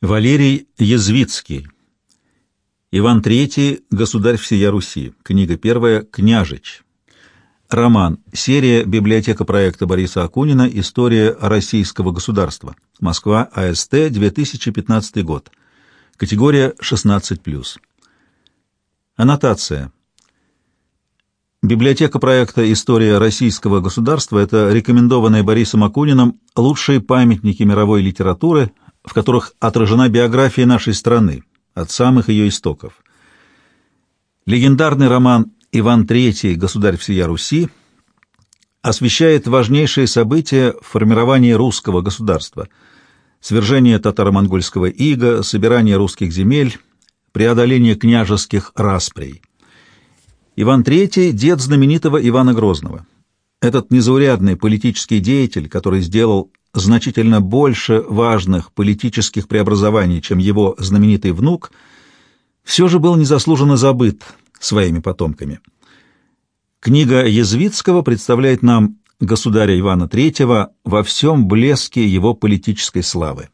Валерий Язвицкий. Иван III. Государь всея Руси. Книга первая. Княжич. Роман. Серия «Библиотека проекта Бориса Акунина. История российского государства». Москва. АСТ. 2015 год. Категория 16+. Аннотация. Библиотека проекта «История российского государства» — это рекомендованные Борисом Акуниным лучшие памятники мировой литературы, в которых отражена биография нашей страны от самых ее истоков. Легендарный роман «Иван III. Государь всея Руси» освещает важнейшие события в формировании русского государства — свержение татаро-монгольского ига, собирание русских земель, преодоление княжеских расприй. Иван III — дед знаменитого Ивана Грозного. Этот незаурядный политический деятель, который сделал значительно больше важных политических преобразований, чем его знаменитый внук, все же был незаслуженно забыт своими потомками. Книга Язвицкого представляет нам государя Ивана III во всем блеске его политической славы.